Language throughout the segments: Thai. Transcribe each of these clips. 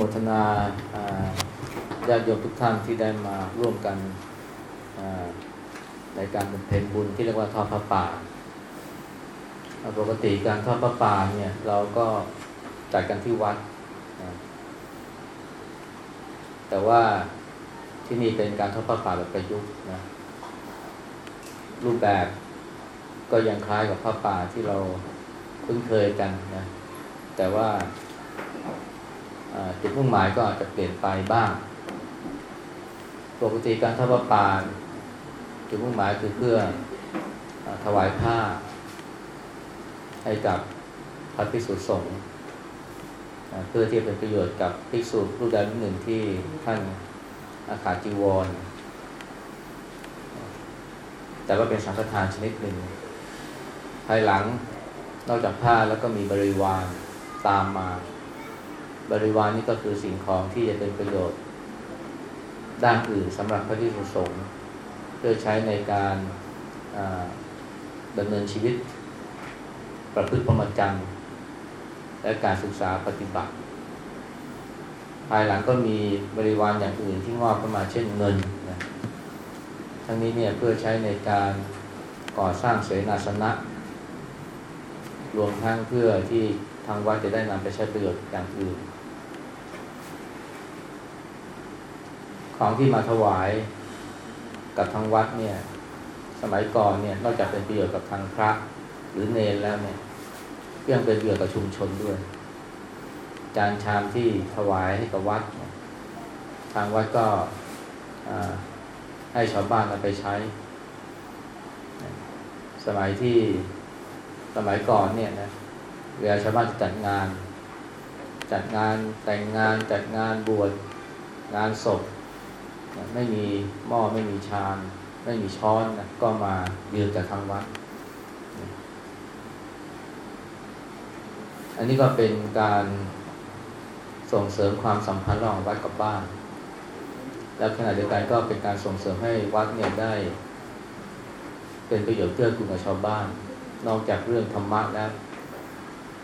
โมทนาญาติโยมทุกท่านที่ได้มาร่วมกันในการบำเพ็ญบุญที่เรียกว่าทอดพระป่า ปกติการทอดพระป่าเนี่ยเราก็จัดกันที่วัด แต่ว่าที่นี่เป็นการทอดพระป่าแบบประยุกต์นะรูปแบบก็ยังคล้ายกับพระป่าที่เราคุ้นเคยกันนะแต่ว่า จุดมุ่งหมายก็อาจจะเปลี่ยนไปบ้างปกติการทอดพระป่าจุดมุ่งหมายคือเพื่อถวายผ้า ให้กับพระภิกษุสงฆ์เพื่อที่เป็นประโยชน์กับภิกษุรูปใดรูปหนึ่งที่ท่านอาขาจีวร แต่ว่าเป็นสังฆทานชนิดหนึ่ง ภายหลังนอกจากผ้าแล้วก็มีบริวารตามมา บริวารนี่ก็คือสิ่งของที่จะเป็นประโยชน์ ด้านอื่นสำหรับพระภิกษุสงฆ์เพื่อใช้ในการดำเนินชีวิต ประพฤติพรหมจรรย์และการศึกษาปฏิบัติ ภายหลังก็มีบริวารอย่างอื่นที่งอกขึ้นมาเช่นเงินนะทั้งนี้เนี่ยเพื่อใช้ในการก่อสร้างเสนาสนะ รวมทั้งเพื่อที่ทางวัดจะได้นำไปใช้ประโยชน์อย่างอื่น ของที่มาถวายกับทางวัดเนี่ย สมัยก่อนเนี่ยนอกจากเป็นประโยชน์กับทางพระหรือเนรแล้วเนี่ยยังเป็นประโยชน์กับชุมชนด้วย จานชามที่ถวายให้กับวัด ทางวัดก็ให้ชาวบ้านเอาไปใช้ สมัยที่สมัยก่อนเนี่ยนะเวลาชาวบ้านจะจัดงาน จัดงานแต่งงานจัดงานบวชงานศพ ไม่มีหม้อไม่มีชาม ไม่มีช้อนนะก็มายืนจากทางวัด อันนี้ก็เป็นการส่งเสริมความสัมพันธ์ระหว่างวัดกับบ้าน แล้วขณะเดียวกันก็เป็นการส่งเสริมให้วัดเนี่ยได้ เป็นประโยชน์เพื่อคุณกับชาวบ้าน นอกจากเรื่องธรรมะแล้ว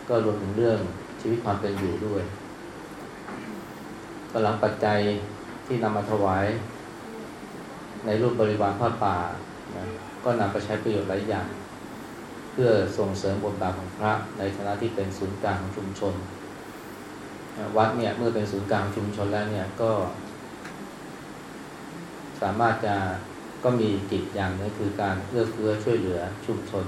ก็รวมถึงเรื่องชีวิตความเป็นอยู่ด้วยกำลังปัจจัย ที่นำมาถวาย ในรูปบริวารผ้าป่านะก็นำไปใช้ประโยชน์หลายอย่าง เพื่อส่งเสริมบทบาทของพระในฐานะที่เป็นศูนย์กลางของชุมชน วัดเนี่ยเมื่อเป็นศูนย์กลางชุมชนแล้วเนี่ยก็ สามารถจะก็มีกิจอย่างนึงคือการเอื้อเฟื้อช่วยเหลือชุมชน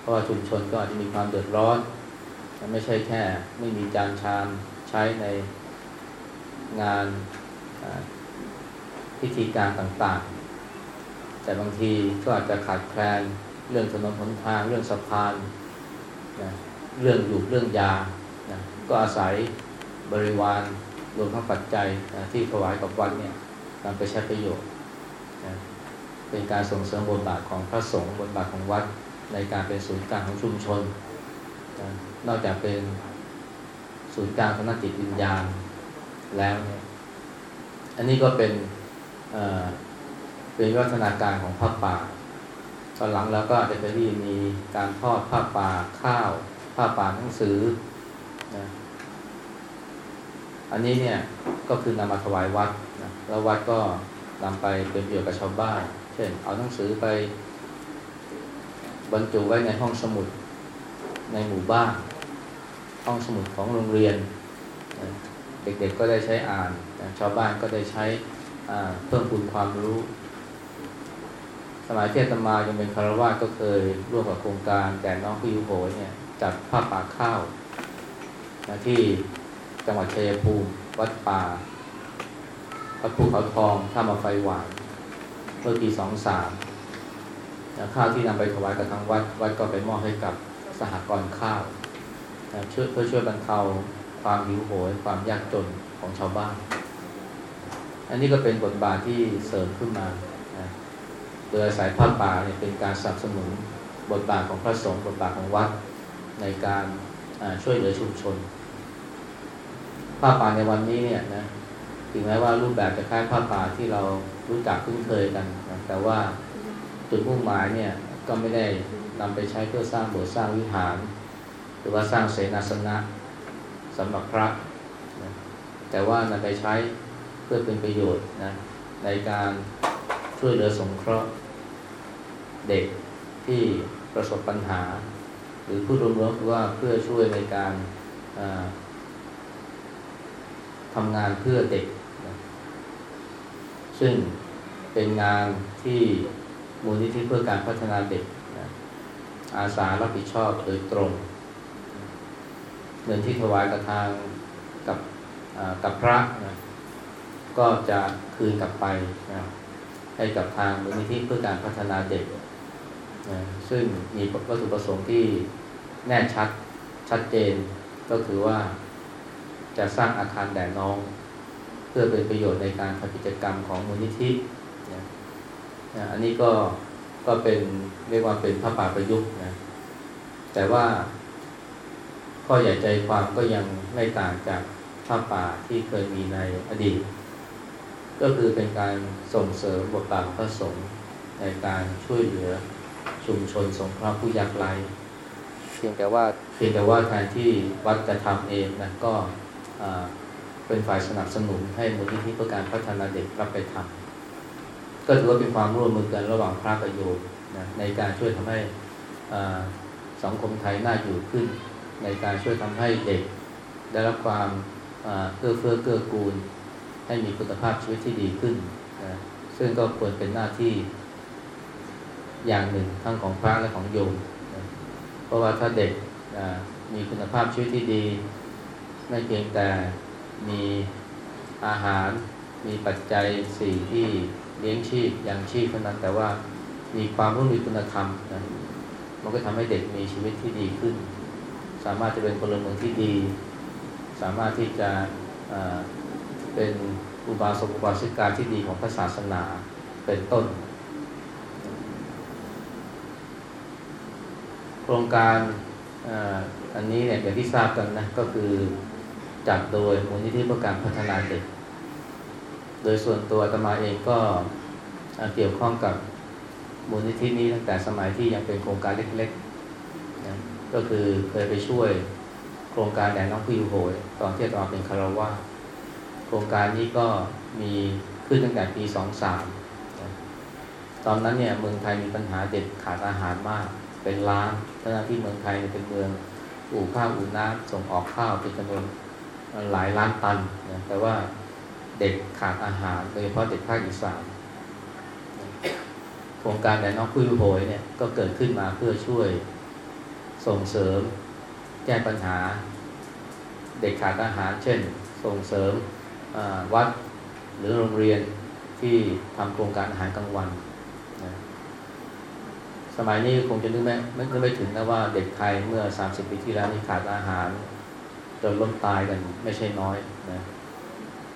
เพราะว่าชุมชนก็อาจจะมีความเดือดร้อน ไม่ใช่แค่ ไม่มีจานชามใช้ใน งานพิธีการต่างๆ แต่บางทีก็อาจจะขาดแคลนเรื่องถนนหนทาง เรื่องสะพานนะเรื่องอยู่เรื่องยานะก็อาศัยบริวารรวมทั้งปัจจัยนะที่ถวายกับวัดเนี่ยนำไปใช้ประโยชน์นะเป็นการส่งเสริมบทบาทของพระสงฆ์บทบาทของวัดในการเป็นศูนย์กลางของชุมชนนะนอกจากเป็นศูนย์กลางของนักจิตวิญญาณ แล้วเนี่ยอันนี้ก็เป็นเป็นวัฒนาการของผ้าป่า ตอนหลังแล้วก็อาจจะไปที่มีการทอดผ้าป่าข้าว ผ้าป่าหนังสือนะอันนี้เนี่ยก็คือนำมาถวายวัดนะแล้ววัดก็นำไปเป็นประโยชน์กับชาวบ้าน เช่น เอาหนังสือไปบรรจุไว้ในห้องสมุดในหมู่บ้าน ห้องสมุดของโรงเรียนนะ เด็กๆก็ได้ใช้อ่านชาวบ้านก็ได้ใช้เพิ่มพูนความรู้ สมัยเทศมายังเป็นคารวะก็เคยร่วมกับโครงการแต่น้องพิยุโหเนี่ยจัดผ้าป่าข้าวนะที่จังหวัดชัยภูมิวัดป่าวัดภูเขาทองท่ามาไฟหวานเมื่อปีสองสามข้าวที่นำไปถวายกับทางวัด วัดก็ไปมอบให้กับสหกรณ์ข้าวเพื่อช่วยบรรเทา ความหิวโหยความยากจนของชาวบ้าน อันนี้ก็เป็นบทบาทที่เสริมขึ้นมาโดยอาศัยผ้าป่าเนี่ยเป็นการสนับสนุนบทบาทของพระสงฆ์บทบาทของวัดในการช่วยเหลือชุมชนผ้าป่าในวันนี้เนี่ยนะถึงแม้ว่ารูปแบบจะคล้ายผ้าป่าที่เรารู้จักคุ้นเคยกันนะแต่ว่าจุดมุ่งหมายเนี่ยก็ไม่ได้นำไปใช้เพื่อสร้างโบสถ์สร้างวิหาร หรือว่าสร้างเสนาสนะ สำหรับพระนะแต่ว่านำไปใช้เพื่อเป็นประโยชน์นะในการช่วยเหลือสงเคราะห์เด็กที่ประสบปัญหา หรือพูดรวมๆคือว่าเพื่อช่วยในการทำงานเพื่อเด็กนะซึ่งเป็นงานที่มูลนิธิเพื่อการพัฒนาเด็กนะอาสารับผิดชอบโดยตรง เงินที่ถวายกับทางกับกับพระนะก็จะคืนกลับไปนะให้กับทางมูลนิธิเพื่อการพัฒนาเด็กนะซึ่งมีวัตถุประสงค์ที่แน่ชัดชัดเจนก็คือว่าจะสร้างอาคารแด่น้อง เพื่อเป็นประโยชน์ในการทำกิจกรรมของมูลนิธินะนะอันนี้ก็ก็เป็นเรียกว่าเป็นพระป่าประยุกต์นะแต่ว่า ข้อใหญ่ใจความก็ยังไม่ต่างจากผ้าป่าที่เคยมีในอดีต ก็คือเป็นการส่งเสริมบทบาทพระสงฆ์ในการช่วยเหลือชุมชนสงเคราะห์ผู้ยากไร้เพียงแต่ว่าเพียงแต่ว่าแทนที่วัดจะทำเองนะก็เป็นฝ่ายสนับสนุนให้มูลนิธิเพื่อการพัฒนาเด็กรับไปทำก็ถือว่าเป็นความร่วมมือกันระหว่างพระกับโยมนะในการช่วยทำให้สังคมไทยน่าอยู่ขึ้น ในการช่วยทำให้เด็ก ได้รับความเอื้อเฟื้อเกื้อกูล ให้มีคุณภาพชีวิตที่ดีขึ้นนะซึ่งก็ควรเป็นหน้าที่อย่างหนึ่งทั้งของพระและของโยมนะเพราะว่าถ้าเด็กมีคุณภาพชีวิตที่ดี ไม่เพียงแต่มีอาหาร มีปัจจัยสี่ที่เลี้ยงชีพอย่างชีพเท่านั้นแต่ว่ามีความรู้มีคุณธรรมนะมันก็ทำให้เด็กมีชีวิตที่ดีขึ้น สามารถจะเป็นพลเมืองที่ดี สามารถที่จะเป็นอุบาสกอุบาสิกาที่ดีของพระศาสนาเป็นต้น โครงการอันนี้เนี่ยอย่างที่ทราบกันนะก็คือจัดโดยมูลนิธิเพื่อการพัฒนาเด็ก โดยส่วนตัวตมาเองก็เกี่ยวข้องกับมูลนิธินี้ตั้งแต่สมัยที่ยังเป็นโครงการเล็กๆนะ ก็คือเคยไปช่วยโครงการแด่น้องผู้อยู่โหยตอนที่ตอนเป็นคาราวาโครงการนี้ก็มีขึ้นตั้งแต่ปีสองสามตอนนั้นเนี่ยเมืองไทยมีปัญหาเด็กขาดอาหารมาก เป็นล้านทั้งที่เมืองไทยเป็นเมืองอู่ข้าวอู่น้ำส่งออกข้าวเป็นจำนวนหลายล้านตันนะแต่ว่าเด็กขาดอาหารโดยเฉพาะเด็กภาคอีสานโครงการแด่น้องผู้อยู่โหยเนี่ยก็เกิดขึ้นมาเพื่อช่วย ส่งเสริมแก้ปัญหา เด็กขาดอาหาร เช่น ส่งเสริมวัดหรือโรงเรียนที่ทำโครงการอาหารกลางวันนะสมัยนี้คงจะนึกไม่นึกไม่ถึงนะว่าเด็กไทยเมื่อ 30 ปีที่แล้วนี่ขาดอาหารจนล้มตายกันไม่ใช่น้อยนะ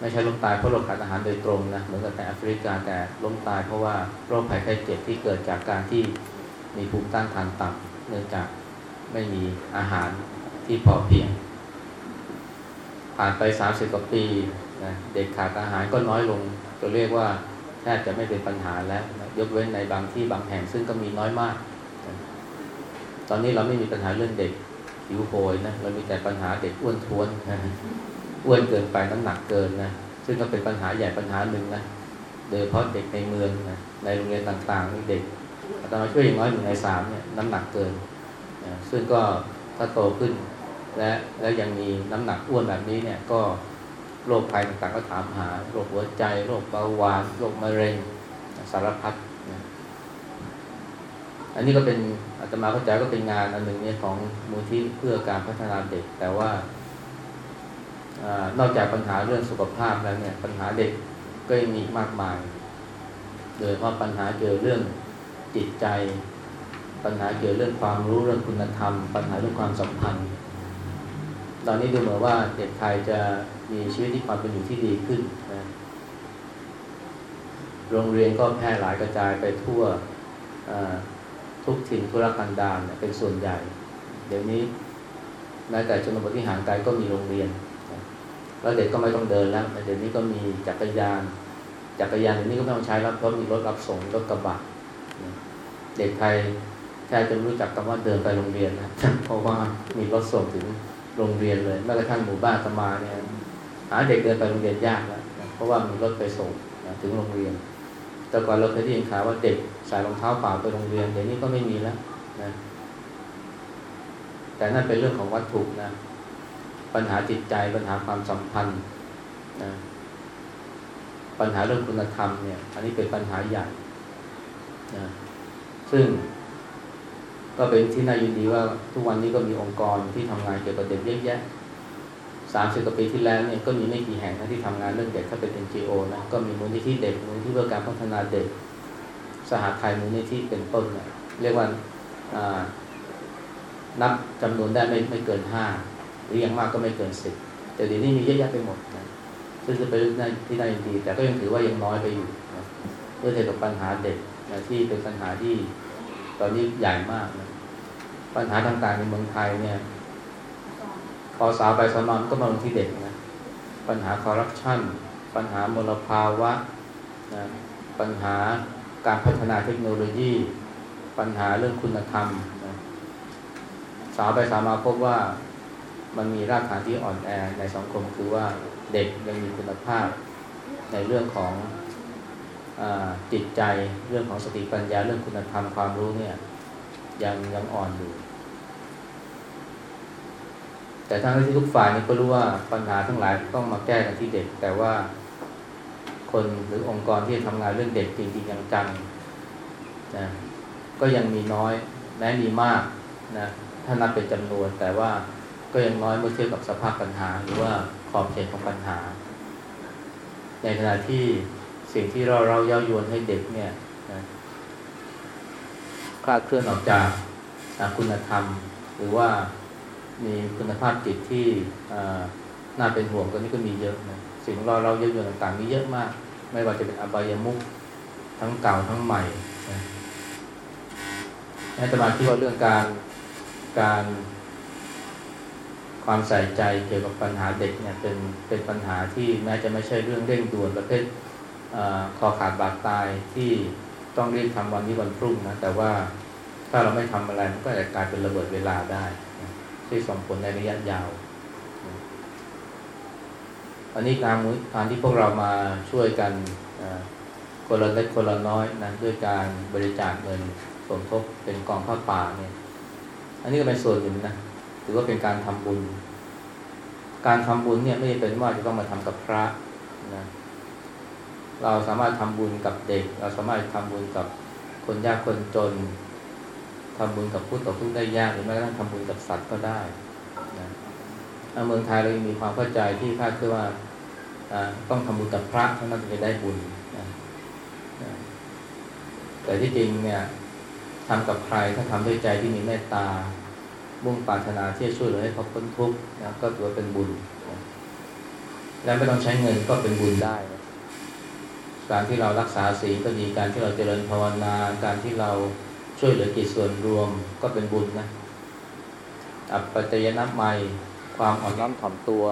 ไม่ใช่ล้มตายเพราะเราขาดอาหารโดยตรงนะเหมือนกับในแอฟริกาแต่ล้มตายเพราะว่าโรคภัยไข้เจ็บที่เกิดจากการที่มีภูมิต้านทานต่ำเนื่องจาก ไม่มีอาหารที่พอเพียง ผ่านไปสามสิบกว่าปีนะเด็กขาดอาหารก็น้อยลงจะเรียกว่าแทบจะไม่เป็นปัญหาแล้วนะยกเว้นในบางที่บางแห่งซึ่งก็มีน้อยมากนะตอนนี้เราไม่มีปัญหาเรื่องเด็กหิวโหยนะเรามีแต่ปัญหาเด็กอ้วนท้วนนะอ้วนเกินไปน้ำหนักเกินนะซึ่งก็เป็นปัญหาใหญ่ปัญหาหนึ่งนะโดยเฉพาะเด็กในเมืองนะในโรงเรียนต่างๆนี่เด็กอามาช่วยอย่างน้อยหนึ่งในสามเนี่ยน้ำหนักเกิน นะซึ่งก็ถ้าโตขึ้น และและยังมีน้ำหนักอ้วนแบบนี้เนี่ยก็โรคภัยต่างๆก็ถามหาโรคหัวใจโรคเบาหวานโรคมะเร็งสารพัดนะอันนี้ก็เป็นอาตมาเข้าใจก็เป็นงานอันหนึ่งเนี่ยของมูลที่เพื่อการพัฒนาเด็ก แต่ว่านอกจากปัญหาเรื่องสุขภาพแล้วเนี่ยปัญหาเด็กก็ยังมีมากมาย โดยเฉพาะปัญหาเกี่ยวเรื่องจิตใจ ปัญหาเกี่ยวเรื่องความรู้เรื่องคุณธรรม ปัญหาเรื่องความสัมพันธ์ ตอนนี้ดูเหมือนว่าเด็กไทยจะมีชีวิตที่ความเป็นอยู่ที่ดีขึ้นนะโรงเรียนก็แพร่หลายกระจายไปทั่วทุกถิ่นทุรกันดารเป็นส่วนใหญ่ เดี๋ยวนี้แม้แต่ชนบทที่ห่างไกลก็มีโรงเรียน แล้วเด็กก็ไม่ต้องเดินแล้วเดี๋ยวนี้ก็มีจักรยาน จักรยานเดี๋ยวนี้ก็ไม่ต้องใช้แล้วเพราะมีรถรับส่งรถกระบะเด็กไทย แทบจะรู้จักคำว่าเดินไปโรงเรียนนะเพราะว่ามีรถส่งถึงโรงเรียนเลยแม้กระทั่งหมู่บ้านสมาเนี่ยหาเด็กเดินไปโรงเรียนยากแล้วนะเพราะว่ามีรถไปส่งนะถึงโรงเรียน แต่ก่อนเราเคยได้ยินข่าวว่าเด็กใส่รองเท้าเปล่าไปโรงเรียนเดี๋ยวนี้ก็ไม่มีแล้วนะแต่นั่นเป็นเรื่องของวัตถุนะ ปัญหาจิตใจปัญหาความสัมพันธ์นะปัญหาเรื่องคุณธรรมเนี่ย อันนี้เป็นปัญหาใหญ่นะซึ่ง ก็เป็นที่น่ายินดีว่าทุกวันนี้ก็มีองค์กรที่ทำงานเกี่ยวกับเด็กเยอะแยะสามสิบกว่าปีที่แล้วเนี่ยก็มีไม่กี่แห่งนะที่ทำงานเรื่องเด็กถ้าเป็น NGO นะก็มีมูลนิธิเด็กมูลนิธิเพื่อการพัฒนาเด็ก สหไทยมูลนิธิเป็นต้นเนี่ยเรียกว่านับจำนวนได้ไม่ไม่เกินห้าหรือยังมากก็ไม่เกินสิบแต่เดี๋ยวนี้มีเยอะแยะไปหมดนะซึ่งจะเป็นที่น่ายินดี แต่ก็ยังถือว่ายังน้อยไปอยู่นะเมื่อเทียบกับปัญหาเด็กนะที่เป็นปัญหาที่ ตอนนี้ใหญ่มากนะปัญหาต่างๆในเมืองไทยเนี่ยพอสาวไปสนอนก็มาลงที่เด็กนะ ปัญหาคอร์รัปชันปัญหามลภาวะนะปัญหาการพัฒนาเทคโนโลยี ปัญหาเรื่องคุณธรรมนะสาวไปสาวมาพบว่ามันมีรากฐานที่อ่อนแอในสังคมคือว่าเด็กยังมีคุณภาพในเรื่องของอ จิตใจเรื่องของสติปัญญาเรื่องคุณธรรมความรู้เนี่ยยังยังอ่อนอยู่ แต่ทั้งที่ทุกฝ่ายนี่ก็รู้ว่าปัญหาทั้งหลายต้องมาแก้กันที่เด็ก แต่ว่าคนหรือองค์กรที่ทำงานเรื่องเด็กจริงๆยังจังนะก็ยังมีน้อยแม้มีมากนะถ้านับเป็นจำนวน แต่ว่าก็ยังน้อยเมื่อเทียบกับสภาพปัญหา หรือว่าขอบเขตของปัญหา ในขณะที่ สิ่งที่เราเราเย้ายวนให้เด็กเนี่ยนะคลาดเคลื่อนออกจากคุณธรรม หรือว่ามีคุณภาพจิตที่น่าเป็นห่วงก็นี่ก็มีเยอะนะสิ่งเราเราเยอะๆต่างๆมีเยอะมาก ไม่ว่าจะเป็นอบายมุขทั้งเก่าทั้งใหม่นะอาตมาคิดว่าเรื่องการการความใส่ใจเกี่ยวกับปัญหาเด็กเนี่ยเป็นเป็นปัญหาที่แม้จะไม่ใช่เรื่องเร่งด่วนประเภท คอขาดบาดตายที่ต้องรีบทำวันนี้วันพรุ่งนะแต่ว่าถ้าเราไม่ทำอะไรมันก็จะกลายเป็นระเบิดเวลาได้ที่ส่งผลในระยะยาว อันนี้การการที่พวกเรามาช่วยกันคนละเล็กคนละน้อยนะด้วยการบริจาคเงินสมทบเป็นกองข้าป่าเนี่ย อันนี้ก็เป็นส่วนหนึ่งนะถือว่าเป็นการทำบุญ การทำบุญเนี่ยไม่เป็นว่าจะต้องมาทำกับพระนะ เราสามารถทำบุญกับเด็ก เราสามารถทำบุญกับคนยากคนจนทำบุญกับผู้ตกทุกข์ได้ยากหรือแม้กระทั่งทำบุญกับสัตว์ก็ได้นะเมืองไทยเรามีความเข้าใจที่คาดคือว่าต้องทำบุญกับพระเท่านั้นจะได้บุญนะแต่ที่จริงเนี่ยทำกับใครถ้าทำด้วยใจที่มีเมตตามุ่งปรารถนาที่จะช่วยเหลือให้เขาพ้นทุกข์นะก็ถือว่าเป็นบุญนะและไม่ต้องใช้เงินก็เป็นบุญได้นะ การที่เรารักษาศีลก็ดีการที่เราเจริญภาวนา การที่เราช่วยเหลือกิจส่วนรวมก็เป็นบุญนะอัปปัจจยนะไม่ความอ่อนน้อมถ่อมตัว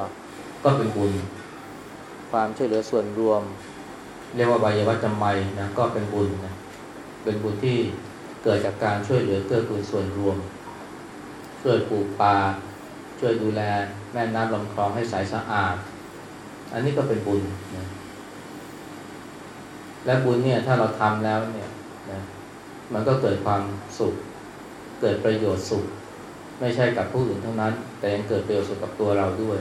ก็เป็นบุญ ความช่วยเหลือส่วนรวม เรียกว่าบายวัจจำไม่นะก็เป็นบุญนะเป็นบุญที่เกิดจากการช่วยเหลือเกื้อกูลส่วนรวม ช่วยปลูกป่าช่วยดูแลแม่น้ำลำคลองให้ใสสะอาด อันนี้ก็เป็นบุญนะ และบุญเนี่ยถ้าเราทำแล้วเนี่ยนะมันก็เกิดความสุข เกิดประโยชน์สุข ไม่ใช่กับผู้อื่นเท่านั้น แต่ยังเกิดประโยชน์สุขกับตัวเราด้วย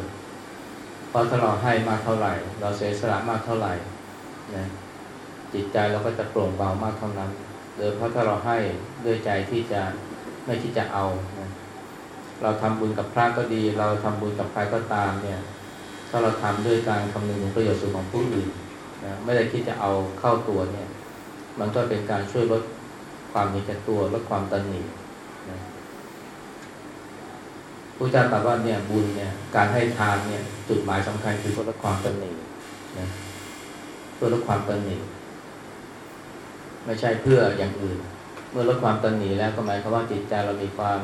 เพราะถ้าเราให้มากเท่าไหร่ เราเสียสละมากเท่าไหร่นะจิตใจเราก็จะโปร่งเบามากเท่านั้นโดยเพราะถ้าเราให้ด้วยใจที่จะไม่ที่จะเอานะเราทำบุญกับพระก็ดี เราทำบุญกับใครก็ตามเนี่ย ถ้าเราทำด้วยการคำนึงถึงประโยชน์สุขของผู้อื่น นะไม่ได้คิดจะเอาเข้าตัวเนี่ย มันก็เป็นการช่วยลดความมีแก่ตัวลดความตันหนีนะพระเจ้าตรัสว่าเนี่ยบุญเนี่ยการให้ทานเนี่ย จุดหมายสำคัญคือเพื่อลดความตันหนีนะเพื่อลดความตันหนีไม่ใช่เพื่ออย่างอื่น เมื่อลดความตันหนีแล้วก็หมายความว่าจิตใจเรามีความ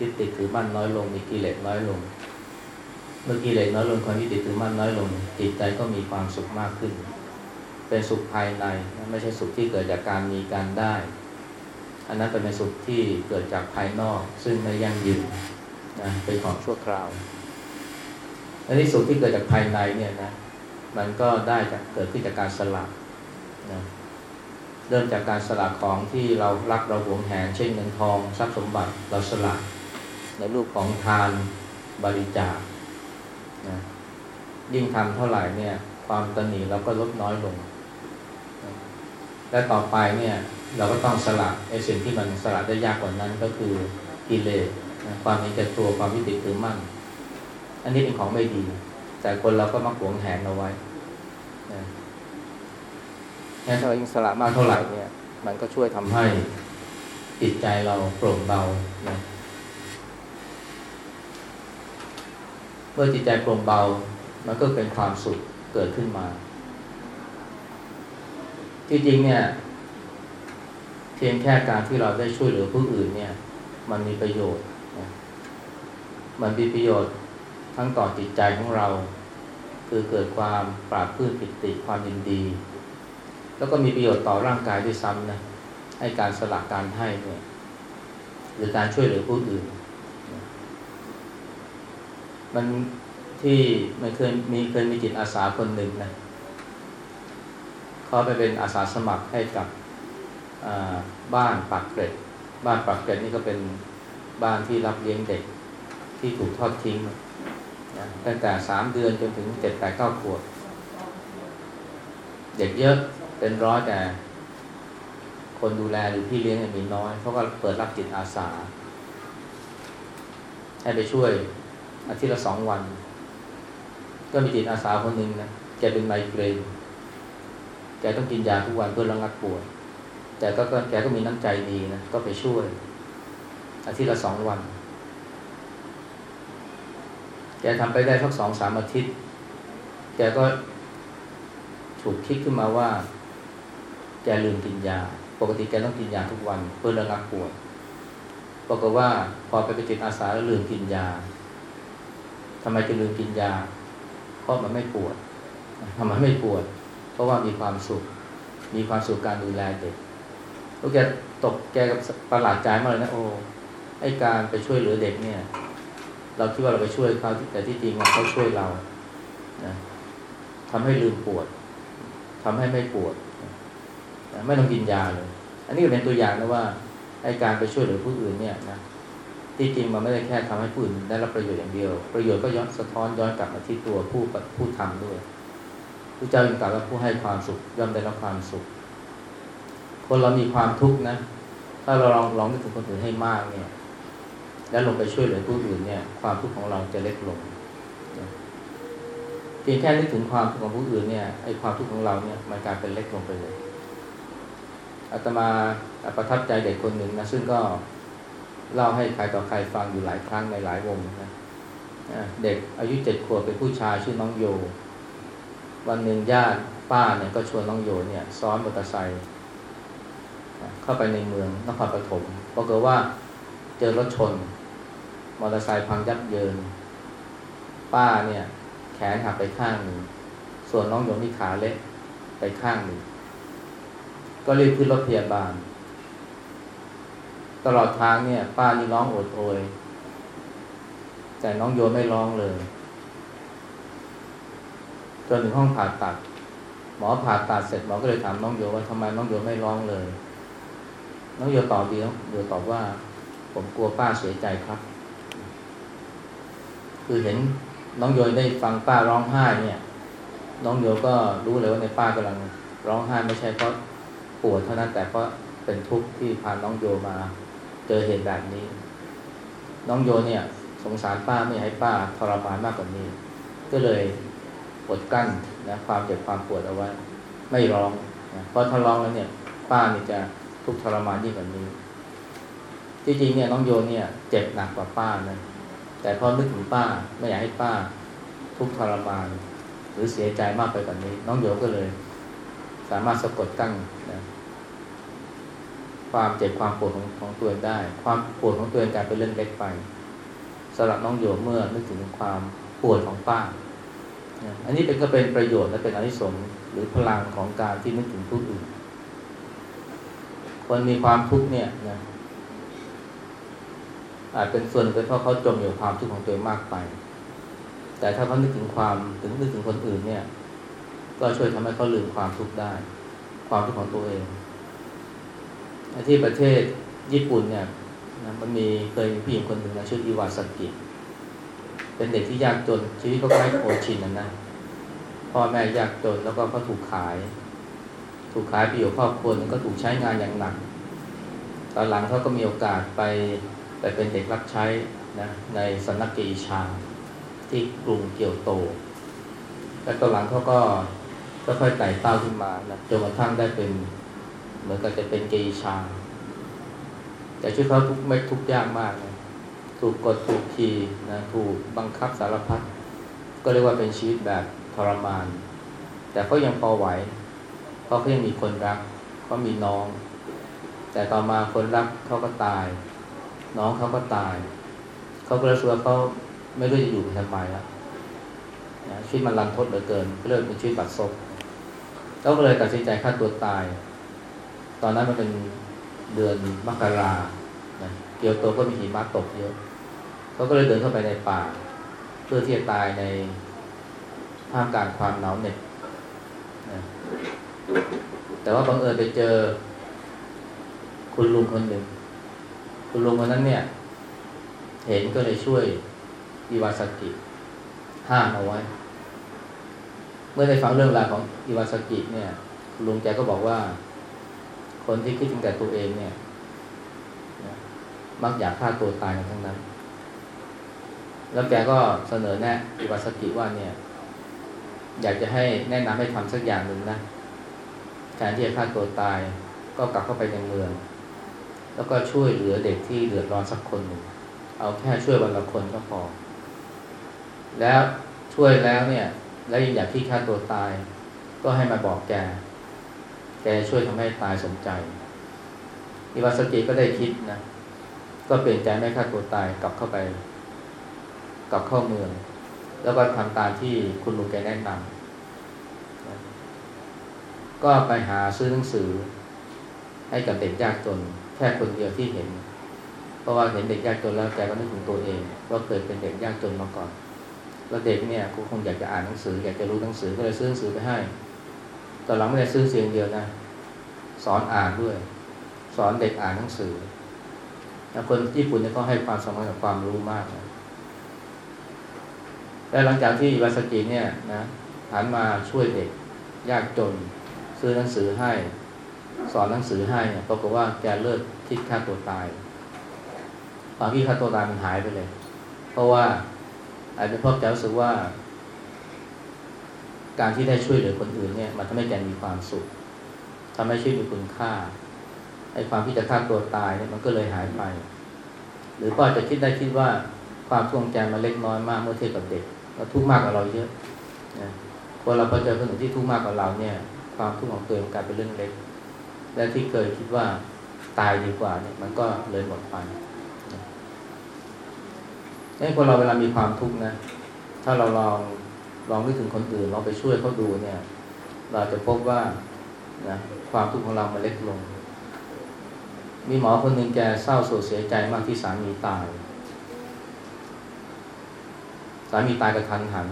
ยึดติดถือมั่นน้อยลง มีกิเลสน้อยลง เมื่อกิเลสน้อยลงความยึดติดถือมั่นน้อยลง จิตใจก็มีความสุขมากขึ้น เป็นสุขภายใน ไม่ใช่สุขที่เกิดจากการมีการได้ อันนั้นเป็นสุขที่เกิดจากภายนอก ซึ่งไม่ยั่งยืนนะเป็นของชั่วคราวอันนี้สุขที่เกิดจากภายในเนี่ยนะมันก็ได้จากเกิดขึ้นจากการสละนะเริ่มจากการสละของที่เรารักเราหวงแหนเช่นเงินทองทรัพย์สมบัติเราสละในรูปของทานบริจาคนะยิ่งทำเท่าไหร่เนี่ย ความตนีเราก็ลดน้อยลง และต่อไปเนี่ยเราก็ต้องสละไอ้สิ่งที่มันสละได้ยากกว่านั้นก็คือกิเลสความมีแก่ตัวความวิติถือมั่น อันนี้เป็นของไม่ดี แต่คนเราก็มักหวงแหนเอาไว้นะถ้าเรายิ่งสละมากเท่าไหร่เนี่ย มันก็ช่วยทำให้จิตใจเราโปร่งเบานะเมื่อจิตใจโปร่งเบา มันก็เป็นความสุขเกิดขึ้นมา ที่จริงเนี่ย เพียงแค่การที่เราได้ช่วยเหลือผู้อื่นเนี่ย มันมีประโยชน์ มันมีประโยชน์ทั้งต่อจิตใจของเรา คือเกิดความปราบพื้นปิติความยินดี แล้วก็มีประโยชน์ต่อร่างกายด้วยซ้ำนะให้การสละการให้เนี่ยหรือการช่วยเหลือผู้อื่น มันที่มันเคยมีเคยมีจิตอาสาคนหนึ่งนะเขาไปเป็นอาสาสมัครให้กับบ้านปากเกร็ด บ้านปากเกร็ดนี่ก็เป็นบ้านที่รับเลี้ยงเด็กที่ถูกทอดทิ้งนะตั้งแต่สามเดือนจนถึงเจ็ดแปดเก้าขวบเด็กเยอะเป็นร้อยแต่ คนดูแลหรือพี่เลี้ยงมีน้อยเพราก็เปิดรับจิตอาสา ให้ไปช่วยอาทิตย์ละสองวัน ก็มีจิตอาสาคนหนึ่งนะแกเป็นไมเกรน แกต้องกินยาทุกวันเพื่อระงับปวด แต่ก็แกก็มีน้ำใจดีนะ ก็ไปช่วย อาทิตย์ละสองวัน แกทำไปได้สักสองสามอาทิตย์ แกก็ถูกคิดขึ้นมาว่า แกลืมกินยา ปกติแกต้องกินยาทุกวัน เพื่อระงับปวดปรากฏว่าพอไปเป็นจิตอาสาแล้วลืมกินยาทำไมจะลืมกินยา เพราะมันไม่ปวดทำไมไม่ปวด ราะว่ามีความสุข มีความสุขการดูแลเด็กล้วแกตกแกกับประหลาดใจมากเลยนะโอ้ไอการไปช่วยเหลือเด็กเนี่ย เราคิดว่าเราไปช่วยเขาแต่ที่จริงเขาช่วยเรานะทำให้ลืมปวดทำให้ไม่ปวดนะไม่ต้องกินยาเลย อันนี้เป็นตัวอย่างนะว่าไอการไปช่วยเหลือผู้อื่นเนี่ยนะที่จริงมันไม่ได้แค่ทำให้ผู้อื่นได้รับประโยชน์อย่างเดียว ประโยชน์ก็ย้อนสะท้อนย้อนกลับมาที่ตัวผู้ผู้ทำด้วย พระเจ้ายังกล่าวว่าผู้ให้ความสุขย่อมได้รับความสุข คนเรามีความทุกข์นะ ถ้าเราลองลองนึกถึงคนอื่นให้มากเนี่ย แล้วลงไปช่วยเหลือผู้อื่นเนี่ย ความทุกข์ของเราจะเล็กลงเพียงแค่นึกถึงความทุกข์ของผู้อื่นเนี่ยไอ้ความทุกข์ของเราเนี่ยมันกลายเป็นเล็กลงไปเลยอาตมาประทับใจเด็กคนหนึ่งนะซึ่งก็เล่าให้ใครต่อใครฟังอยู่หลายครั้งในหลายวงนะเด็กอายุเจ็ดขวบเป็นผู้ชายชื่อน้องโย วันหนึ่งญาติป้าเนี่ยก็ชวนน้องโยเนี่ยซ้อนมอเตอร์ไซค์เข้าไปในเมืองนครปฐมปรากฏว่าเจอรถชน มอเตอร์ไซค์พังยับเยิน ป้าเนี่ยแขนหักไปข้างหนึ่งส่วนน้องโยนี่ขาเล็กไปข้างหนึ่งก็รีบขึ้นรถพยาบาล ตลอดทางเนี่ย ป้านี่ร้องโอดโอย แต่น้องโยนไม่ร้องเลย จนถึงห้องผ่าตัด หมอผ่าตัดเสร็จหมอก็เลยถามน้องโยว่าทำไมน้องโยไม่ร้องเลย น้องโยตอบเดียวโยตอบว่า ผมกลัวป้าเสียใจครับ คือเห็นน้องโยได้ฟังป้าร้องไห้เนี่ย น้องโยก็รู้เลยว่าในป้ากำลังร้องไห้ไม่ใช่เพราะปวดเท่านั้นแต่เพราะเป็นทุกข์ที่พาน้องโยมาเจอเหตุแบบนี้ น้องโยเนี่ย สงสารป้าไม่ให้ป้าทรมานมากกว่านี้ ก็เลย อดกั้นนะความเจ็บความปวดเอาไว้ ไม่ร้องนะเพราะถ้าร้องแล้วเนี่ย ป้านี่จะทุกข์ทรมานยิ่งกว่านี้ ที่จริงเนี่ยน้องโยเนี่ย เจ็บหนักกว่าป้านะแต่พอนึกถึงป้าไม่อยากให้ป้า ทุกข์ทรมาน หรือเสียใจมากไปกว่านี้ น้องโยก็เลย สามารถสะกดกั้นนะความเจ็บความปวดของของตัวเองได้ ความปวดของตัวเองกลายเป็นเรื่องเล็กไปสำหรับน้องโยเมื่อนึกถึงความปวดของป้า อันนี้เป็นก็เป็นประโยชน์และเป็นอนิสงส์หรือพลังของการที่นึกถึงผู้อื่น คนมีความทุกข์เนี่ยนะอาจเป็นส่วนเป็นเพราะเขาจมอยู่ความทุกข์ของตัวเองมากไป แต่ถ้าเขานึกถึงความถึงนึกถึงคนอื่นเนี่ย ก็ช่วยทำให้เขาลืมความทุกข์ได้ ความทุกข์ของตัวเองที่ประเทศญี่ปุ่นเนี่ยมันมีเคยมีผู้หญิงคนหนึ่งนะชื่ออิวาสกิ เป็นเด็กที่ยากจนชีวิตก็คล้ายโอชินนะนะพ่อแม่ยากจนแล้วก็เขาถูกขาย ถูกขายไปอยู่ครอบครัวก็ถูกใช้งานอย่างหนัก ตอนหลังเขาก็มีโอกาสไปไปเป็นเด็กรับใช้นะในสำนักเกอิชา ที่กรุงเกียวโต แล้วตอนหลังเขาก็ค่อยๆไต่เต้าขึ้นมานะจนกระทั่งได้เป็นเหมือนกับจะเป็นเกอิชา แต่ชีวิตเขาทุกไม่ทุกยากมากนะ ถูกกดถูกขี่นะถูกบังคับสารพัดก็เรียกว่าเป็นชีวิตแบบทรมาน แต่ก็ยังพอไหว เพราะเขายังมีคนรักเขามีน้อง แต่ต่อมาคนรักเขาก็ตาย น้องเขาก็ตายเขาก็เลยรู้สึกว่าเขาไม่รู้จะอยู่ไปทำไมแล้วนะชีวิตมันรันทดเหลือเกินก็เริ่มเป็นชีวิตบัดซบเขาก็เลยตัดสินใจฆ่าตัวตาย ตอนนั้นมันเป็นเดือนมกรานะเกียวโตก็มีหิมะตกเยอะ เขาก็เลยเดินเข้าไปในป่า เพื่อที่จะตายในท่ามกลางความหนาวเหน็บนะแต่ว่าบังเอิญไปเจอ คุณลุงคนหนึ่ง คุณลุงคนนั้นเนี่ย เห็นก็เลยช่วยอิวาสกิห้ามเอาไว้ เมื่อได้ฟังเรื่องราวของอิวาสกิเนี่ย คุณลุงแกก็บอกว่า คนที่คิดถึงแต่ตัวเองเนี่ยมักอยากฆ่าตัวตายกันทั้งนั้น แล้วแกก็เสนอแนะอิวาสกิว่าเนี่ย อยากจะให้แนะนำให้ทำสักอย่างหนึ่งนะแทนที่จะฆ่าตัวตาย ก็กลับเข้าไปในเมือง แล้วก็ช่วยเหลือเด็กที่เดือดร้อนสักคนหนึ่งเอาแค่ช่วยวันละคนก็พอ แล้วช่วยแล้วเนี่ย แล้วยังอยากที่ฆ่าตัวตาย ก็ให้มาบอกแก แกช่วยทำให้ตายสมใจอิวาสกิก็ได้คิดนะก็เปลี่ยนใจไม่ฆ่าตัวตายกลับเข้าไป กลับเข้าเมือง แล้วก็ทำตามที่คุณลุงแกแนะนำก็ไปหาซื้อหนังสือ ให้กับเด็กยากจน แค่คนเดียวที่เห็น เพราะว่าเห็นเด็กยากจนแล้วแกก็นึกถึงตัวเองว่าเคยเป็นเด็กยากจนมาก่อนแล้วเด็กเนี่ยก็คงอยากจะอ่านหนังสือ อยากจะรู้หนังสือก็เลยซื้อหนังสือไปให้ตอนหลังไม่ได้ซื้อเสียงเดียวนะ สอนอ่านด้วย สอนเด็กอ่านหนังสือแล้วคนญี่ปุ่นเนี่ยก็ให้ความสำคัญกับความรู้มากนะ และหลังจากที่วาสกิเนี่ยนะหันมาช่วยเด็ก ยากจน ซื้อหนังสือให้ สอนหนังสือให้เนี่ยปรากฏว่าแกเลิกคิดฆ่าตัวตายความคิดฆ่าตัวตายมันหายไปเลย เพราะว่าอาจจะเพราะแกรู้สึกว่า การที่ได้ช่วยเหลือคนอื่นเนี่ย มันทำให้แกมีความสุขทำให้ชีวิตมีคุณค่าไอ้ความที่จะฆ่าตัวตายเนี่ยมันก็เลยหายไป หรือก็อาจจะคิดได้คิดว่าความทุกข์ของแกมันเล็กน้อยมากเมื่อเทียบกับเด็ก ทุกข์มากกว่าเราเยอะนะพอเราพอเจอคนอื่นที่ทุกข์มากกว่าเราเนี่ย ความทุกข์ของตัวเองกลายเป็นเรื่องเล็ก และที่เคยคิดว่าตายดีกว่าเนี่ย มันก็เลยหมดไปนี่คนเราเวลามีความทุกข์นะ ถ้าเราลองลองนึกถึงคนอื่นลองไปช่วยเขาดูเนี่ย เราจะพบว่านะความทุกข์ของเรามันเล็กลง มีหมอคนหนึ่งแกเศร้าโศกเสียใจมากที่สามีตาย สามีตายกระทันหัน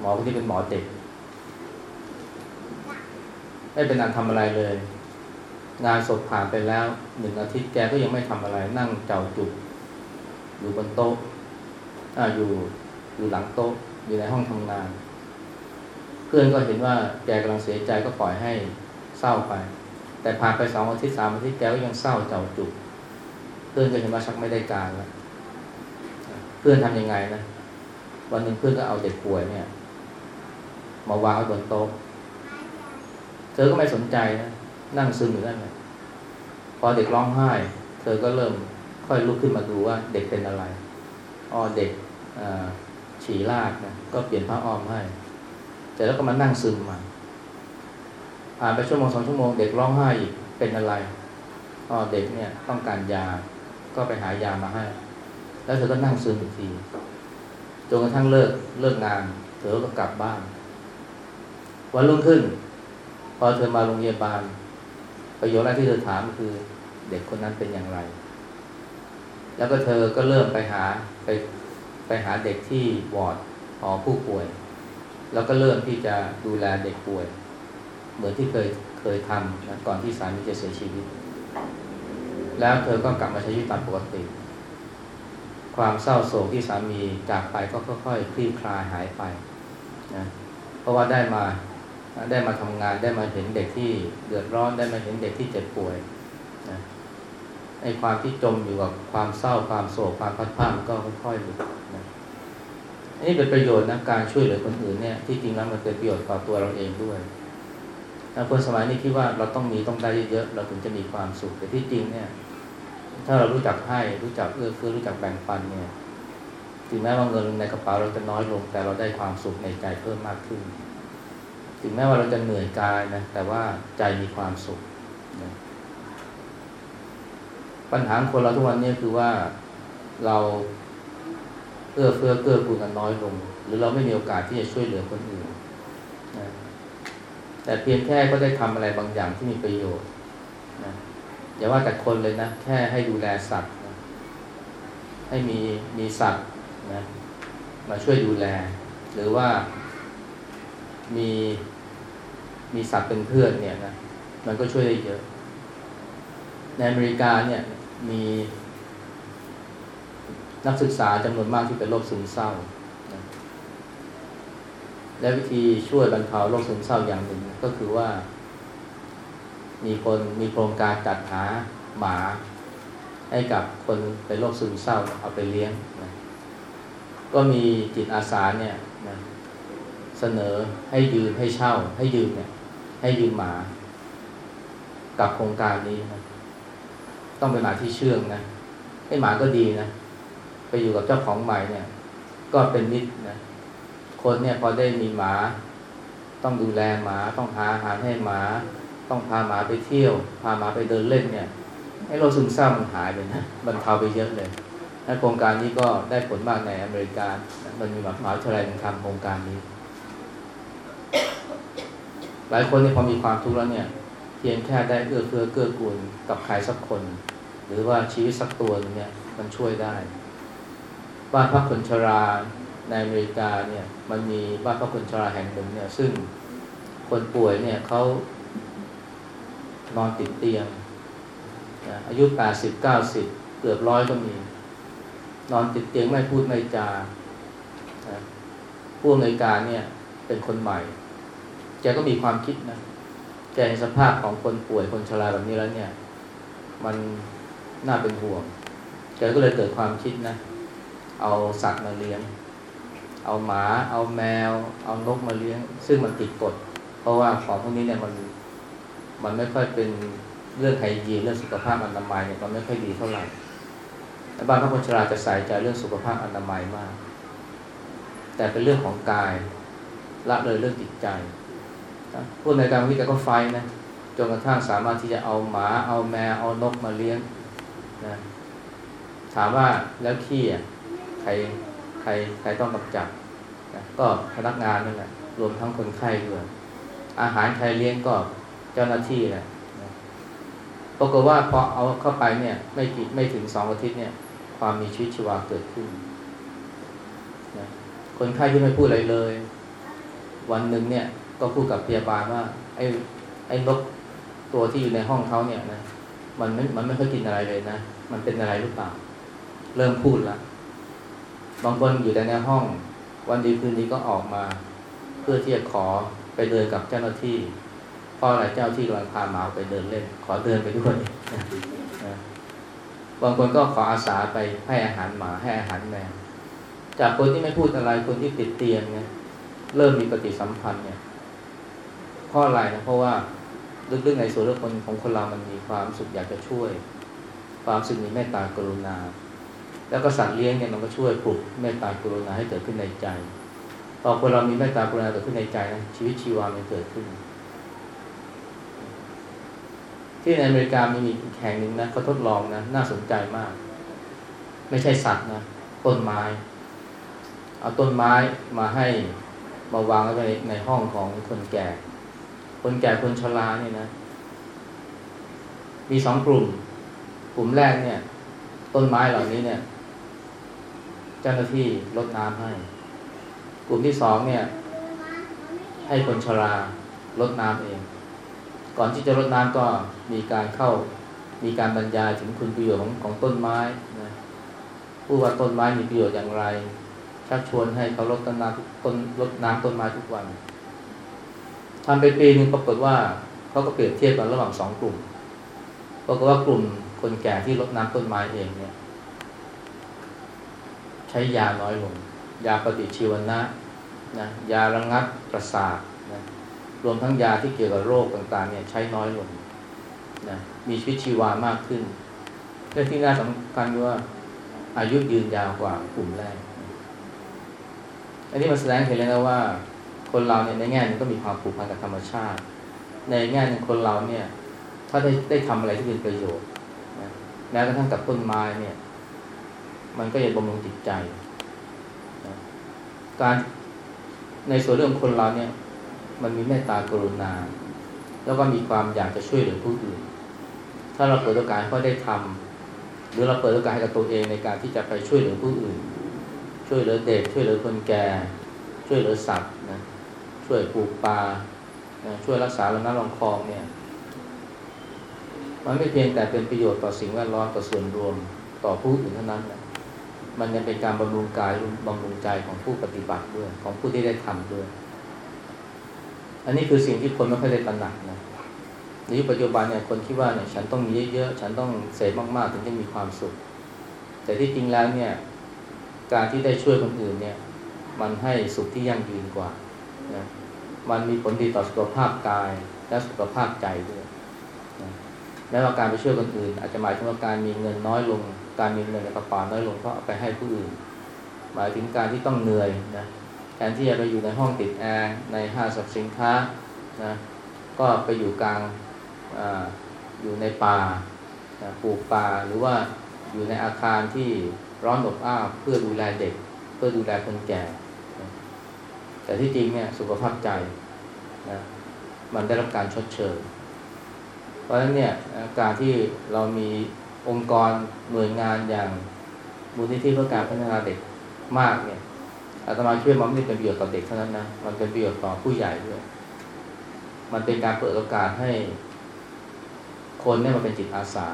หมอคนที่เป็นหมอเด็ก ไม่เป็นอันทำอะไรเลย งานศพผ่านไปแล้วหนึ่งอาทิตย์แกก็ยังไม่ทำอะไร นั่งเจ้าจุกอยู่บนโต๊ะอาอยู่อยู่หลังโต๊ะ อยู่ในห้องทำงาน เพื่อนก็เห็นว่าแกกำลังเสียใจก็ปล่อยให้เศร้าไป แต่ผ่านไปสองอาทิตย์สามอาทิตย์แกก็ยังเศร้าเจ้าจุกเพื่อนก็เห็นว่าชักไม่ได้การแล้วเพื่อนทำยังไงนะ วันหนึ่งเพื่อนก็เอาเด็กป่วยเนี่ย มาวางไว้บนโต๊ะ เธอก็ไม่สนใจนะนั่งซึมอยู่นั่นแหละพอเด็กร้องไห้ เธอก็เริ่มค่อยลุกขึ้นมาดูว่า เด็กเป็นอะไรอ๋อเด็กฉี่ลาดนะก็เปลี่ยนผ้าอ้อมให้แต่แล้วก็มานั่งซึมมาผ่านไปชั่วโมงสองชั่วโมงเด็กร้องไห้อีกเป็นอะไรอ๋อเด็กเนี่ยต้องการยาก็ไปหายามาให้ แล้วเธอก็นั่งซึมอีกที จนกระทั่งเลิกเลิกงาน เธอก็กลับบ้าน วันรุ่งขึ้น พอเธอมาโรงพยาบาล ประโยชน์แรกที่เธอถามคือเด็กคนนั้นเป็นอย่างไร แล้วก็เธอก็เริ่มไปหาไปไปหาเด็กที่วอร์ดหอผู้ป่วย แล้วก็เริ่มที่จะดูแลเด็กป่วย เหมือนที่เคยเคยทำนะก่อนที่สามีจะเสียชีวิต แล้วเธอก็กลับมาใช้ชีวิตตามปกติ ความเศร้าโศกที่สามีจากไปก็ค่อยๆคลี่คลายหายไปนะเพราะว่าได้มาได้มาทำงานได้มาเห็นเด็กที่เดือดร้อนได้มาเห็นเด็กที่เจ็บป่วยนะไอ้ความที่จมอยู่กับความเศร้าความโศกความพัดพลามันก็ค่อยๆหลุดนะนี่เป็นประโยชน์นะการช่วยเหลือคนอื่นเนี่ยที่จริงแล้วมันเป็นประโยชน์ต่อตัวเราเองด้วยคนสมัยนี้คิดว่าเราต้องมีต้องได้เยอะๆเราถึงจะมีความสุขแต่ที่จริงเนี่ย ถ้าเรารู้จักให้รู้จักเอื้อเฟื้อรู้จักแบ่งปันเนี่ยถึงแม้ว่าเงินในกระเป๋าเราจะน้อยลง แต่เราได้ความสุขในใจเพิ่มมากขึ้น ถึงแม้ว่าเราจะเหนื่อยกายนะแต่ว่าใจมีความสุขนะปัญหาคนเราทุกวันนี้คือว่าเราเอื้อเฟื้อเกื้อกูลกันน้อยลง หรือเราไม่มีโอกาสที่จะช่วยเหลือคนอื่นนะแต่เพียงแค่ก็ได้ทำอะไรบางอย่างที่มีประโยชน์นะ อย่าว่าแต่คนเลยนะ แค่ให้ดูแลสัตว์นะให้มีมีสัตว์นะมาช่วยดูแล หรือว่ามีมีสัตว์เป็นเพื่อนเนี่ยนะมันก็ช่วยได้เยอะ ในอเมริกาเนี่ยมีนักศึกษาจำนวนมากที่เป็นโรคซึมเศร้า และวิธีช่วยบรรเทาโรคซึมเศร้าอย่างหนึ่งก็คือว่า มีคนมีโครงการจัดหาหมาให้กับคนเป็นโรคซึมเศร้าเอาไปเลี้ยงนะก็มีจิตอาสาเนี่ยนะเสนอให้ยืมให้เช่า ให้ยืมเนี่ยให้ยืมหมา กับโครงการนี้นะต้องเป็นหมาที่เชื่องนะให้หมาก็ดีนะไปอยู่กับเจ้าของใหม่เนี่ย ก็เป็นมิตรนะคนเนี่ยพอได้มีหมา ต้องดูแลหมาต้องหาอาหารให้หมา ต้องพาหมาไปเที่ยว พาหมาไปเดินเล่นเนี่ยให้โรคซึมเศร้ามันหายไปนะบรรเทาไปเยอะเลยและโครงการนี้ก็ได้ผลมากในอเมริกา มันมีแบบมหาวิทยาลัยทำโครงการนี้ หลายคนเนี่ยพอมีความทุกข์แล้วเนี่ย เพียงแค่ได้เอื้อเฟื้อเกื้อกูลกับใครสักคน หรือว่าชีวิตสักตัวนึงเนี่ยมันช่วยได้ บ้านพักคนชราในอเมริกาเนี่ย มันมีบ้านพักคนชราแห่งหนึ่งเนี่ย ซึ่งคนป่วยเนี่ยเขา นอนติดเตียงนะอายุแปดสิบเก้าสิบเกือบร้อยก็มี นอนติดเตียงไม่พูดไม่จานะผู้อำนวยการเนี่ยเป็นคนใหม่ แกก็มีความคิดนะ แกเห็นสภาพของคนป่วยคนชราแบบนี้แล้วเนี่ย มันน่าเป็นห่วง แกก็เลยเกิดความคิดนะ เอาสัตว์มาเลี้ยง เอาหมา เอาแมว เอานกมาเลี้ยง ซึ่งมันติดกฎ เพราะว่าของพวกนี้เนี่ยมัน มันไม่ค่อยเป็นเรื่องไฮยีนเรื่องสุขภาพอนามัยเนี่ยมันไม่ค่อยดีเท่าไหร่บ้านพระคนชราจะใส่ใจเรื่องสุขภาพอนามัยมาก แต่เป็นเรื่องของกายละเลยเรื่องจิตใจผู้ในการวิจัยก็ไฟนะจนกระทั่งสามารถที่จะเอาหมาเอาแมวเอานกมาเลี้ยงนะถามว่าแล้วขี้อะใครใครใครต้องกำจัดนะก็พนักงานนั่นแหละรวมทั้งคนไข้ด้วยอาหารใครเลี้ยงก็ จ้าหน้าที่แหละปรากฏว่าพอเอาเข้าไปเนี่ย ไม่กี่ไม่ถึงสองอาทิตย์เนี่ย ความมีชีวิตชีวาเกิดขึ้นนะคนไข้ที่ไม่พูดอะไรเลย วันหนึ่งเนี่ย ก็พูดกับพยาบาลว่า ไอ้ไอ้นกตัวที่อยู่ในห้องเขาเนี่ยนะมันไม่มันไม่เคยกินอะไรเลยนะ มันเป็นอะไรหรือเปล่า เริ่มพูดละบางคนอยู่แต่ในห้อง วันดีคืนนี้ก็ออกมา เพื่อที่จะขอไปเดินกับเจ้าหน้าที่ พ่ออะไรเจ้าที่กำลังพาหมาไปเดินเล่น ขอเดินไปด้วยบางคนก็ขออาสาไปให้อาหารหมาให้อาหารแมวจากคนที่ไม่พูดอะไรคนที่ติดเตียงเนี่ยเริ่มมีปฏิสัมพันธ์เนี่ยเพราะอะไรนะเพราะว่าลึกๆในส่วนเรื่องคนของคนเรามันมีความสุขอยากจะช่วย ความสุขมีเมตตากรุณา แล้วก็สัตว์เลี้ยงเนี่ยมันก็ช่วยปลุกเมตตากรุณาให้เกิดขึ้นในใจพอคนเรามีเมตตากรุณาเกิดขึ้นในใจนะชีวิตชีวามันเกิดขึ้น ที่ในอเมริกามีอีกแห่งหนึ่งนะเขาทดลองนะน่าสนใจมาก ไม่ใช่สัตว์นะต้นไม้ เอาต้นไม้มาให้มาวางไว้ในห้องของคนแก่ คนแก่คนชราเนี่ยนะ มีสองกลุ่ม กลุ่มแรกเนี่ย ต้นไม้เหล่านี้เนี่ย เจ้าหน้าที่ลดน้ำให้ กลุ่มที่สองเนี่ย ให้คนชราลดน้ำเอง ก่อนที่จะลดน้ำก็มีการเข้ามีการบรรยายถึงคุณประโยชน์ของของต้นไม้นะพูดว่าต้นไม้มีประโยชน์อย่างไรชักชวนให้เขาลดต้นน้ำทุกต้นลดน้ำต้นไม้ทุกวันทำไปปีหนึ่งปรากฏว่าเขาก็เปรียบเทียบกันระหว่างสองกลุ่มปรากฏว่ากลุ่มคนแก่ที่ลดน้ำต้นไม้เองเนี่ย ใช้ยาน้อยลง ยาปฏิชีวนะนะยาระงับประสาทนะ รวมทั้งยาที่เกี่ยวกับโรคต่างๆเนี่ยใช้น้อยลงนะมีชีวิตชีวามากขึ้นและที่น่าสำคัญคือว่าอายุยืนยาวกว่ากลุ่มแรก อันนี้มันแสดงเห็นเลยนะว่า คนเราเนี่ยในแง่หนึงก็มีความผูกพันกับธรรมชาติ ในแง่หนึ่งคนเราเนี่ย ถ้าได้ได้ทำอะไรที่เป็นประโยชน์แม้กระทั่งกับต้นไม้เนี่ย มันก็ยังบำรุงจิตใจ การในส่วนเรื่องคนเราเนี่ย มันมีเมตตากรุณา แล้วก็มีความอยากจะช่วยเหลือผู้อื่น ถ้าเราเปิดโอกาสให้เขาได้ทำหรือเราเปิดโอกาสให้กับตัวเองในการที่จะไปช่วยเหลือผู้อื่น ช่วยเหลือเด็กช่วยเหลือคนแก่ ช่วยเหลือสัตว์นะช่วยปลูกปลาช่วยรักษาลำน้ำลำคลองเนี่ย มันไม่เพียงแต่เป็นประโยชน์ต่อสิ่งแวดล้อมต่อส่วนรวมต่อผู้อื่นเท่านั้นนะมันยังเป็นการบำรุงกายบำรุงใจของผู้ปฏิบัติด้วย ของผู้ที่ได้ทำด้วย อันนี้คือสิ่งที่คนไม่ค่อยได้ตระหนักนะในยุคปัจจุบันเนี่ยคนคิดว่าเนี่ยฉันต้องมีเยอะๆฉันต้องเสพมากๆถึงจะมีความสุข แต่ที่จริงแล้วเนี่ยการที่ได้ช่วยคนอื่นเนี่ย มันให้สุขที่ยั่งยืนกว่านะมันมีผลดีต่อสุขภาพกายและสุขภาพใจด้วยนะแม้ว่าการไปช่วยคนอื่น อาจจะหมายถึงว่าการมีเงินน้อยลง การมีเงินในกระเป๋าน้อยลงเพราะเอาไปให้ผู้อื่น หมายถึงการที่ต้องเหนื่อยนะ แทนที่จะไปอยู่ในห้องติดแอร์ในห้างสรรพสินค้านะก็ไปอยู่กลางออยู่ในป่าปลูกป่าหรือว่าอยู่ในอาคารที่ร้อนอบอ้าวเพื่อดูแลเด็ก เพื่อดูแลคนแก่ แต่ที่จริงเนี่ยสุขภาพใจนะมันได้รับการชดเชยเพราะฉะนั้นเนี่ยการที่เรามีองค์กรหน่วยงานอย่างมูลนิธิเพื่อการพัฒนาเด็กมากเนี่ย อาตมาคิดว่ามันไม่ได้เป็นประโยชน์ต่อเด็กเท่านั้นนะ มันเป็นประโยชน์ต่อผู้ใหญ่ด้วย มันเป็นการเปิดโอกาสให้ คนได้มาเป็นจิตอาสา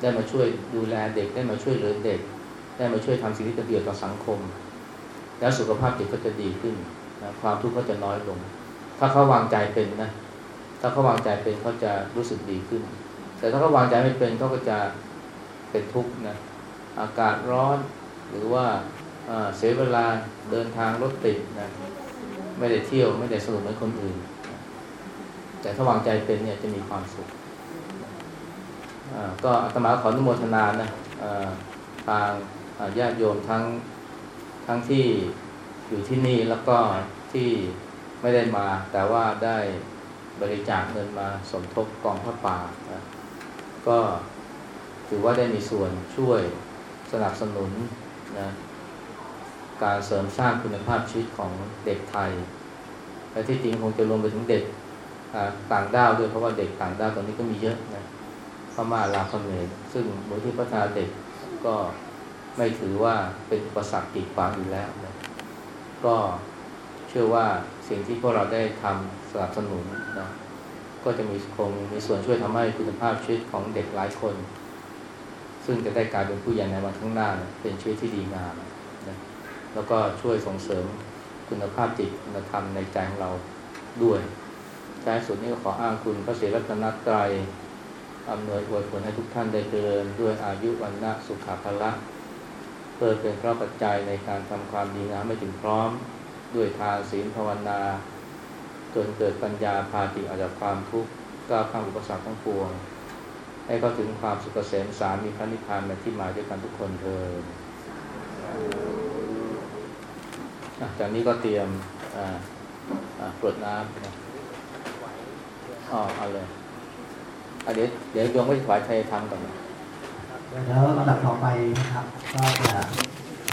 ได้มาช่วยดูแลเด็ก ได้มาช่วยเหลือเด็ก ได้มาช่วยทำสิ่งที่เป็นประโยชน์ต่อสังคม แล้วสุขภาพจิตก็จะดีขึ้นนะความทุกข์ก็จะน้อยลง ถ้าเขาวางใจเป็นนะ ถ้าเขาวางใจเป็นเขาจะรู้สึกดีขึ้น แต่ถ้าเขาวางใจไม่เป็นเขาก็จะเป็นทุกข์นะ อากาศร้อนหรือว่า เสียเวลาเดินทางรถติดนะไม่ได้เที่ยวไม่ได้สนุกเหมือนคนอื่น แต่ถ้าวางใจเป็นเนี่ยจะมีความสุขก็อาตมาขออนุโมทนานะทางญาติโยมทั้งทั้งที่อยู่ที่นี่แล้วก็ที่ไม่ได้มา แต่ว่าได้บริจาคเงินมาสมทบกองพระป่านะก็ถือว่าได้มีส่วนช่วยสนับสนุนนะ การเสริมสร้างคุณภาพชีวิตของเด็กไทย และที่จริงคงจะรวมไปถึงเด็กต่างด้าวด้วยเพราะว่าเด็กต่างด้าวตอนนี้ก็มีเยอะนะพม่าลาวเขมรซึ่งมูลที่พัฒนาเด็กก็ไม่ถือว่าเป็นอุปสรรคกีดขวางอยู่แล้วนะก็เชื่อว่าสิ่งที่พวกเราได้ทำสนับสนุนนะก็จะมีคงมีส่วนช่วยทำให้คุณภาพชีวิตของเด็กหลายคน ซึ่งจะได้กลายเป็นผู้ใหญ่ในวันข้างหน้านะเป็นชีวิตที่ดีงามนะ แล้วก็ช่วยส่งเสริมคุณภาพจิตคุณธรรมในใจของเราด้วยท้ายสุดนี้ก็ขออ้างคุณพระศรีรัตนตรัยอำนวยอวยผลให้ทุกท่านได้เจริญด้วยอายุวันนะสุขภาละเพื่อเป็นพระปัจจัยในการทำความดีงามไม่ถึงพร้อม ด้วยทานศีลภาวนา จนเกิดปัญญาพาติออกจากความทุกข์ก้าวข้ามอุปสรรคทั้งปวง ให้เข้าถึงความสุขเกษมสามีพระนิพพานเป็นที่หมายด้วยกันทุกคนเทอ จากนี้ก็เตรียมกรวดน้ำนะอ๋อเอาเลยเดี๋ยวเดี๋ยวโยงไปถวายชัยธรรมก่อนนะแล้วลำดับต่อไปนะครับ ก็จะ